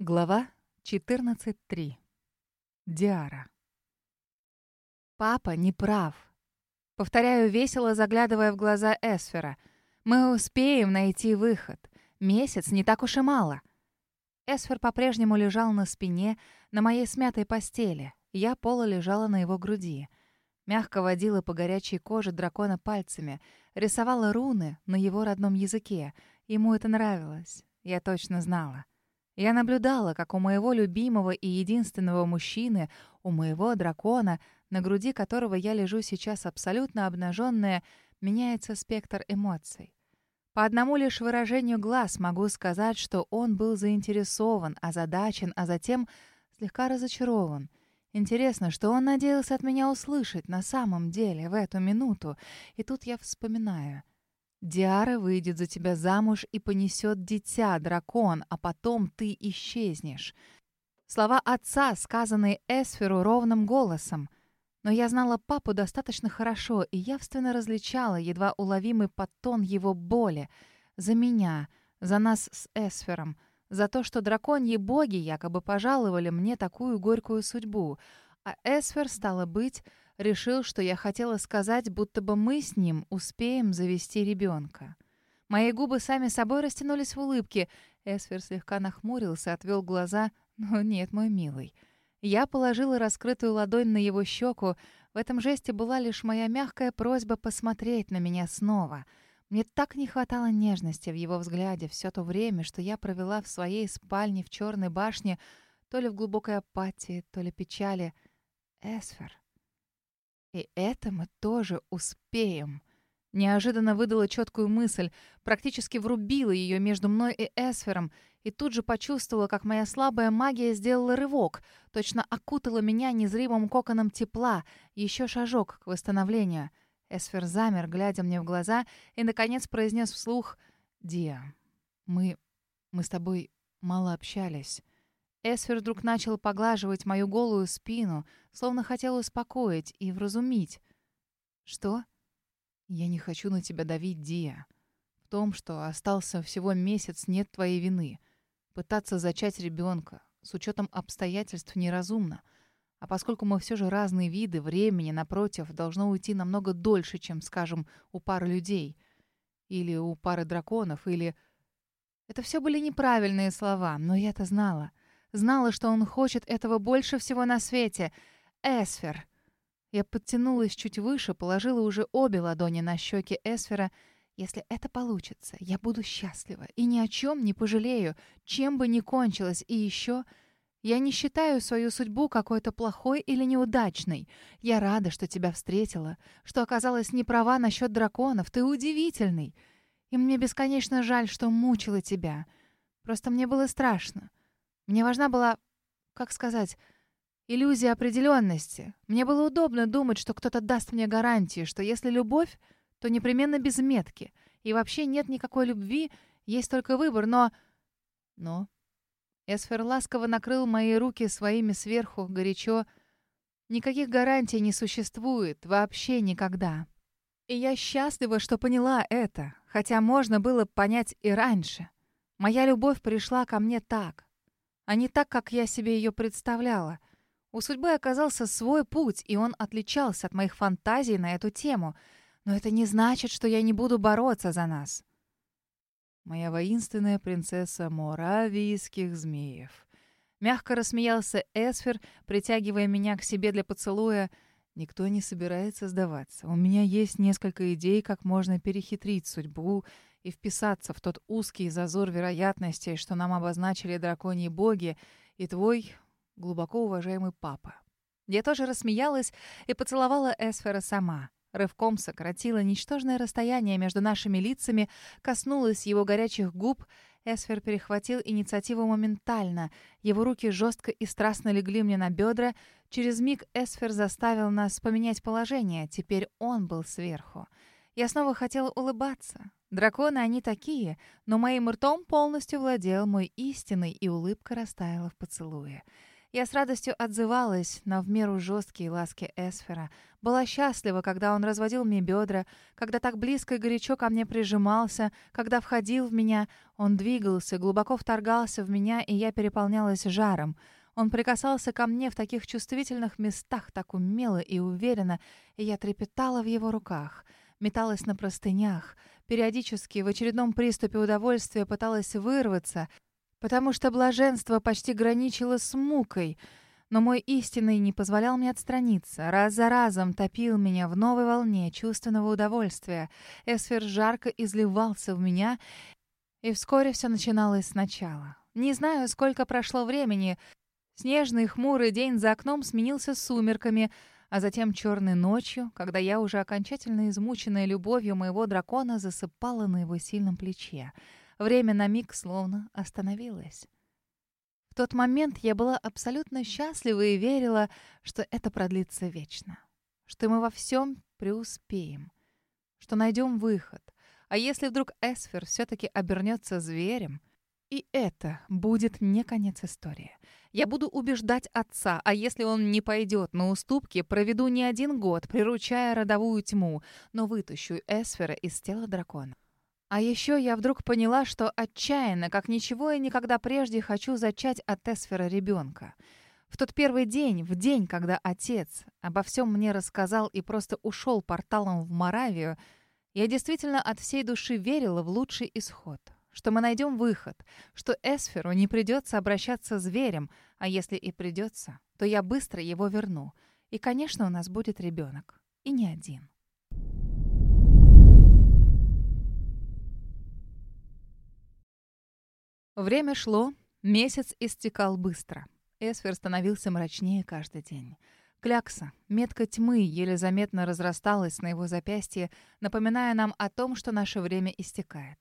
Глава 14.3. Диара. Папа не прав. Повторяю весело, заглядывая в глаза Эсфера. Мы успеем найти выход. Месяц не так уж и мало. Эсфер по-прежнему лежал на спине, на моей смятой постели. Я пола лежала на его груди. Мягко водила по горячей коже дракона пальцами, рисовала руны на его родном языке. Ему это нравилось. Я точно знала. Я наблюдала, как у моего любимого и единственного мужчины, у моего дракона, на груди которого я лежу сейчас абсолютно обнаженная, меняется спектр эмоций. По одному лишь выражению глаз могу сказать, что он был заинтересован, озадачен, а затем слегка разочарован. Интересно, что он надеялся от меня услышать на самом деле в эту минуту. И тут я вспоминаю. Диара выйдет за тебя замуж и понесет дитя, дракон, а потом ты исчезнешь. Слова отца, сказанные Эсферу ровным голосом. Но я знала папу достаточно хорошо и явственно различала едва уловимый подтон его боли. За меня, за нас с Эсфером, за то, что драконьи боги якобы пожаловали мне такую горькую судьбу. А Эсфер, стало быть, решил, что я хотела сказать, будто бы мы с ним успеем завести ребенка. Мои губы сами собой растянулись в улыбке. Эсфер слегка нахмурился, отвел глаза. «Ну нет, мой милый». Я положила раскрытую ладонь на его щеку. В этом жесте была лишь моя мягкая просьба посмотреть на меня снова. Мне так не хватало нежности в его взгляде все то время, что я провела в своей спальне в черной башне, то ли в глубокой апатии, то ли печали. Эсфер. И это мы тоже успеем. Неожиданно выдала четкую мысль, практически врубила ее между мной и Эсфером, и тут же почувствовала, как моя слабая магия сделала рывок, точно окутала меня незримым коконом тепла, еще шажок к восстановлению. Эсфер замер, глядя мне в глаза, и, наконец, произнес вслух «Диа, мы... мы с тобой мало общались». Эсфер вдруг начал поглаживать мою голую спину, словно хотел успокоить и вразумить. «Что?» «Я не хочу на тебя давить, Дия. В том, что остался всего месяц, нет твоей вины. Пытаться зачать ребенка с учетом обстоятельств неразумно. А поскольку мы все же разные виды, времени, напротив, должно уйти намного дольше, чем, скажем, у пары людей. Или у пары драконов, или... Это все были неправильные слова, но я-то знала. Знала, что он хочет этого больше всего на свете. Эсфер. Я подтянулась чуть выше, положила уже обе ладони на щеки Эсфера. Если это получится, я буду счастлива и ни о чем не пожалею, чем бы ни кончилось. И еще... Я не считаю свою судьбу какой-то плохой или неудачной. Я рада, что тебя встретила, что оказалась не права насчет драконов. Ты удивительный. И мне бесконечно жаль, что мучила тебя. Просто мне было страшно. Мне важна была, как сказать, иллюзия определенности. Мне было удобно думать, что кто-то даст мне гарантии, что если любовь, то непременно без метки. И вообще нет никакой любви, есть только выбор, но... Но... Эсфер ласково накрыл мои руки своими сверху, горячо. Никаких гарантий не существует, вообще никогда. И я счастлива, что поняла это, хотя можно было понять и раньше. Моя любовь пришла ко мне так, а не так, как я себе ее представляла. У судьбы оказался свой путь, и он отличался от моих фантазий на эту тему. Но это не значит, что я не буду бороться за нас. Моя воинственная принцесса моравийских змеев. Мягко рассмеялся Эсфер, притягивая меня к себе для поцелуя. Никто не собирается сдаваться. У меня есть несколько идей, как можно перехитрить судьбу, и вписаться в тот узкий зазор вероятностей, что нам обозначили драконьи боги и твой глубоко уважаемый папа. Я тоже рассмеялась и поцеловала Эсфера сама. Рывком сократила ничтожное расстояние между нашими лицами, коснулась его горячих губ. Эсфер перехватил инициативу моментально. Его руки жестко и страстно легли мне на бедра. Через миг Эсфер заставил нас поменять положение. Теперь он был сверху. Я снова хотела улыбаться. Драконы они такие, но моим ртом полностью владел мой истинный, и улыбка растаяла в поцелуе. Я с радостью отзывалась на в меру жесткие ласки Эсфера. Была счастлива, когда он разводил мне бедра, когда так близко и горячо ко мне прижимался, когда входил в меня. Он двигался, глубоко вторгался в меня, и я переполнялась жаром. Он прикасался ко мне в таких чувствительных местах так умело и уверенно, и я трепетала в его руках, металась на простынях, периодически в очередном приступе удовольствия пыталась вырваться, потому что блаженство почти граничило с мукой, но мой истинный не позволял мне отстраниться, раз за разом топил меня в новой волне чувственного удовольствия. Эсфер жарко изливался в меня, и вскоре все начиналось сначала. Не знаю, сколько прошло времени, Снежный хмурый день за окном сменился сумерками, а затем черной ночью, когда я уже окончательно измученная любовью моего дракона засыпала на его сильном плече. Время на миг словно остановилось. В тот момент я была абсолютно счастлива и верила, что это продлится вечно, что мы во всем преуспеем, что найдем выход. А если вдруг Эсфер все-таки обернется зверем, и это будет не конец истории. Я буду убеждать отца, а если он не пойдет на уступки, проведу не один год, приручая родовую тьму, но вытащу Эсфера из тела дракона. А еще я вдруг поняла, что отчаянно, как ничего и никогда прежде, хочу зачать от Эсфера ребенка. В тот первый день, в день, когда отец обо всем мне рассказал и просто ушел порталом в Моравию, я действительно от всей души верила в лучший исход что мы найдем выход, что Эсферу не придется обращаться зверем, а если и придется, то я быстро его верну. И, конечно, у нас будет ребенок. И не один. Время шло, месяц истекал быстро. Эсфер становился мрачнее каждый день. Клякса, метка тьмы, еле заметно разрасталась на его запястье, напоминая нам о том, что наше время истекает.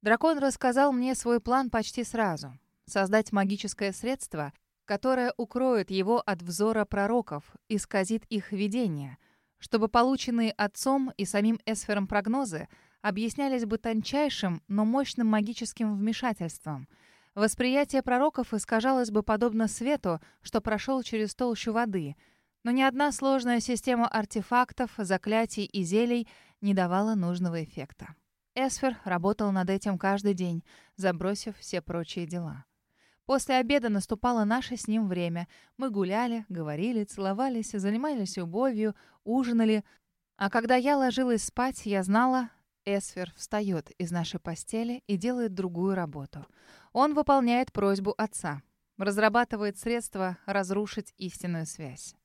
Дракон рассказал мне свой план почти сразу. Создать магическое средство, которое укроет его от взора пророков, исказит их видение, чтобы полученные отцом и самим Эсфером прогнозы объяснялись бы тончайшим, но мощным магическим вмешательством. Восприятие пророков искажалось бы подобно свету, что прошел через толщу воды, но ни одна сложная система артефактов, заклятий и зелий не давала нужного эффекта. Эсфер работал над этим каждый день, забросив все прочие дела. После обеда наступало наше с ним время. Мы гуляли, говорили, целовались, занимались любовью, ужинали. А когда я ложилась спать, я знала, Эсфер встает из нашей постели и делает другую работу. Он выполняет просьбу отца, разрабатывает средства разрушить истинную связь.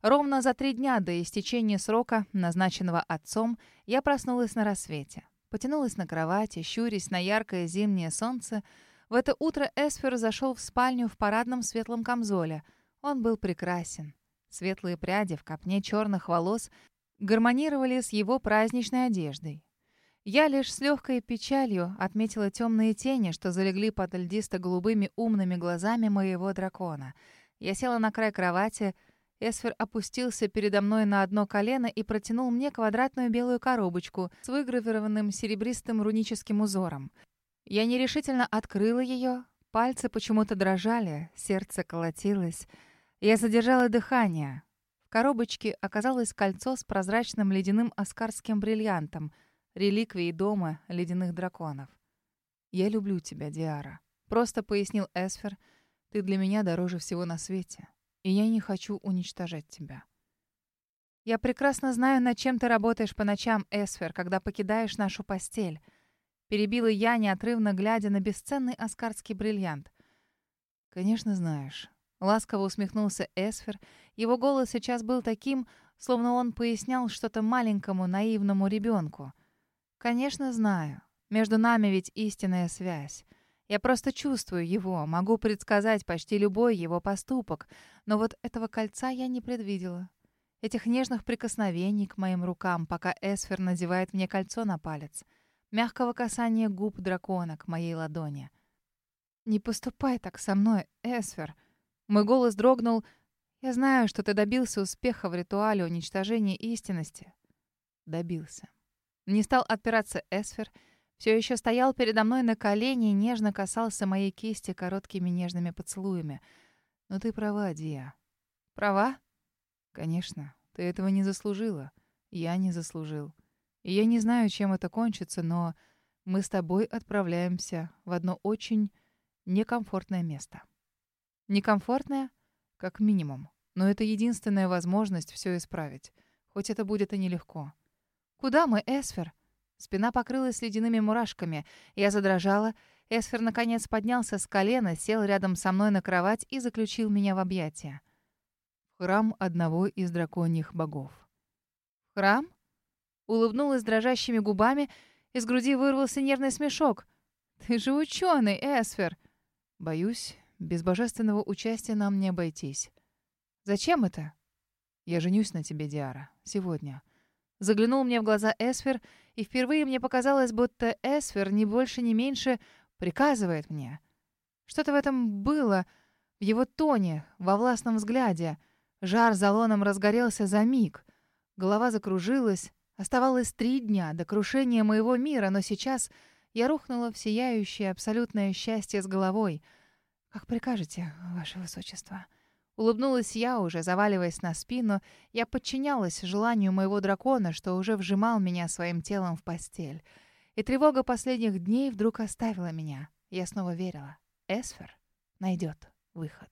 Ровно за три дня до истечения срока, назначенного отцом, я проснулась на рассвете. Потянулась на кровати, щурясь на яркое зимнее солнце. В это утро Эсфер зашел в спальню в парадном светлом камзоле. Он был прекрасен. Светлые пряди в копне черных волос гармонировали с его праздничной одеждой. Я лишь с легкой печалью отметила темные тени, что залегли под льдисто-голубыми умными глазами моего дракона. Я села на край кровати, Эсфер опустился передо мной на одно колено и протянул мне квадратную белую коробочку с выгравированным серебристым руническим узором. Я нерешительно открыла ее, пальцы почему-то дрожали, сердце колотилось. Я задержала дыхание. В коробочке оказалось кольцо с прозрачным ледяным аскарским бриллиантом, реликвией дома ледяных драконов. «Я люблю тебя, Диара», — просто пояснил Эсфер. «Ты для меня дороже всего на свете» и я не хочу уничтожать тебя. Я прекрасно знаю, над чем ты работаешь по ночам, Эсфер, когда покидаешь нашу постель. Перебила я, неотрывно глядя на бесценный аскарский бриллиант. Конечно, знаешь. Ласково усмехнулся Эсфер. Его голос сейчас был таким, словно он пояснял что-то маленькому наивному ребенку. Конечно, знаю. Между нами ведь истинная связь. Я просто чувствую его, могу предсказать почти любой его поступок. Но вот этого кольца я не предвидела. Этих нежных прикосновений к моим рукам, пока Эсфер надевает мне кольцо на палец. Мягкого касания губ дракона к моей ладони. «Не поступай так со мной, Эсфер!» Мой голос дрогнул. «Я знаю, что ты добился успеха в ритуале уничтожения истинности». Добился. Не стал отпираться Эсфер — все еще стоял передо мной на колени и нежно касался моей кисти короткими нежными поцелуями. Но ты права, Диа. Права? Конечно. Ты этого не заслужила. Я не заслужил. И я не знаю, чем это кончится, но мы с тобой отправляемся в одно очень некомфортное место. Некомфортное? Как минимум. Но это единственная возможность все исправить. Хоть это будет и нелегко. Куда мы, Эсфер? Спина покрылась ледяными мурашками. Я задрожала. Эсфер наконец поднялся с колена, сел рядом со мной на кровать и заключил меня в объятия. В храм одного из драконьих богов. «Храм?» Улыбнулась дрожащими губами, из груди вырвался нервный смешок. «Ты же ученый, Эсфер!» «Боюсь, без божественного участия нам не обойтись». «Зачем это?» «Я женюсь на тебе, Диара. Сегодня». Заглянул мне в глаза Эсфер, и впервые мне показалось, будто Эсфер ни больше, ни меньше приказывает мне. Что-то в этом было, в его тоне, во властном взгляде. Жар за лоном разгорелся за миг. Голова закружилась. Оставалось три дня до крушения моего мира, но сейчас я рухнула в сияющее абсолютное счастье с головой. «Как прикажете, ваше высочество?» Улыбнулась я уже, заваливаясь на спину. Я подчинялась желанию моего дракона, что уже вжимал меня своим телом в постель. И тревога последних дней вдруг оставила меня. Я снова верила. Эсфер найдет выход.